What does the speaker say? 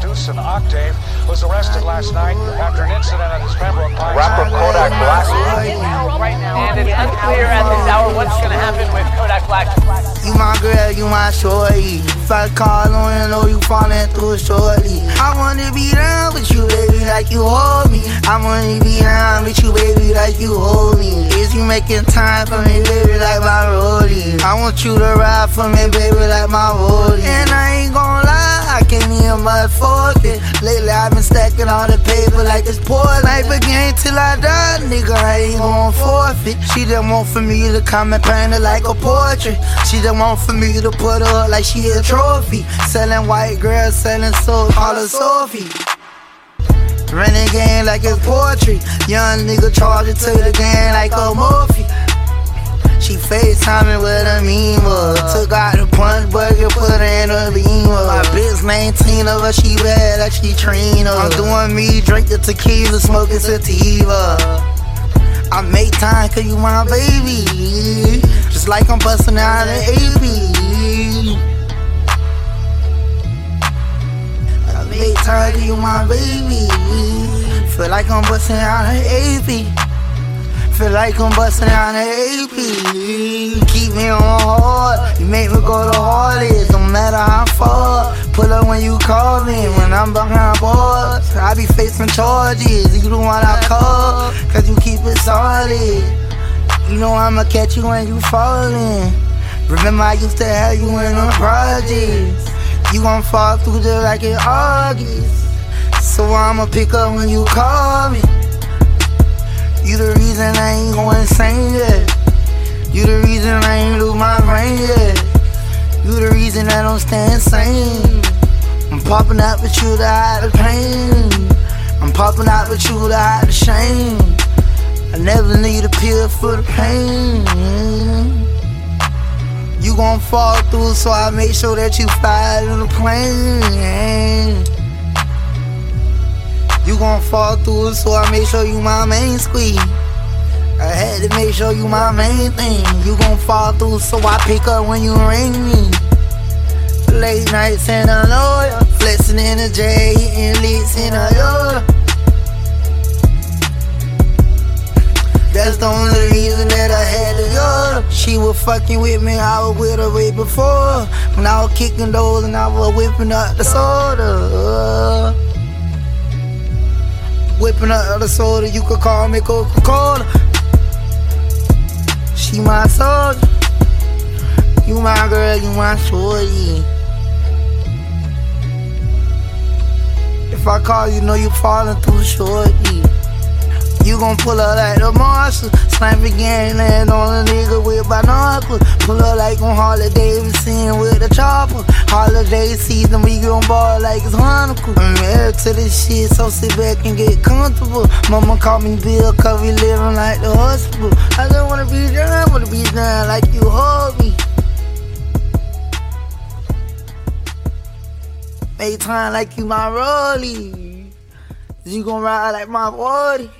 Dieuson Octave, was arrested last night after an incident at his Pembroke Pines. Rapper Kodak Black. Right now, and it's unclear at this hour what's going to happen with Kodak Black. You my girl, you my shorty. If I call on you, know you falling through shorty. I wanna be down with you, baby, like you hold me. I wanna be down with you, baby, like you hold me. Is you making time for me, baby, like my roadie? I want you to ride for me, baby, like my roadie. And I ain't gon' lie, all the paper like it's poor. Life again till I die, nigga, I ain't gon' forfeit. She just want for me to come and paint her like a portrait. She just want for me to put her up like she a trophy. Selling white girls, selling soul, all her Sophie. Running game like it's poetry. Young nigga charge it to the game like a Murphy. She FaceTiming with a mean meme. Took out the punch burger, put her bitch name Tina, but she bad like she Trina. I'm doing me, drink the tequila, smoking sativa. I make time cause you my baby. Just like I'm busting out an AB. I make time cause you my baby. Feel like I'm busting out an AB. Feel like I'm busting out an AP. Keep me on hard. You make me call me. When I'm behind bars. I be facing charges. You the one I call. Cause you keep it solid. You know I'ma catch you when you falling. Remember I used to have you in the projects. You gon' fall through just like in August. So I'ma pick up when you call me. You the reason I ain't going insane yet. You the reason I ain't lose my brain yet. You the reason I don't stand sane. Popping out with you to hide the pain. I'm popping out with you to hide the shame. I never need a pill for the pain. You gon' fall through, so I make sure that you fly in the plane. You gon' fall through, so I make sure you my main squeeze. I had to make sure you my main thing. You gon' fall through, so I pick up when you ring me. Late nights in a lawyer, flexing in a J, hitting licks in a Yoda. That's the only reason that I had to go. She was fucking with me, I was with her way before. When I was kicking doors and I was whipping up the soda. Whipping up the soda, you could call me Coca Cola. She my soldier. You my girl, you my shorty. I call you, know you falling through shorty. You gon' pull up like the marshal. Snipe again, land on a nigga with binoculars. Pull up like on Harley Davidson with a chopper. Holiday season, we gon' ball like it's Hanukkah. I'm married to this shit, so sit back and get comfortable. Mama call me Bill, cause we living like the hospital. I just wanna be down, wanna be down like you hold me. Make time like you my rollie. You gon' ride like my 40.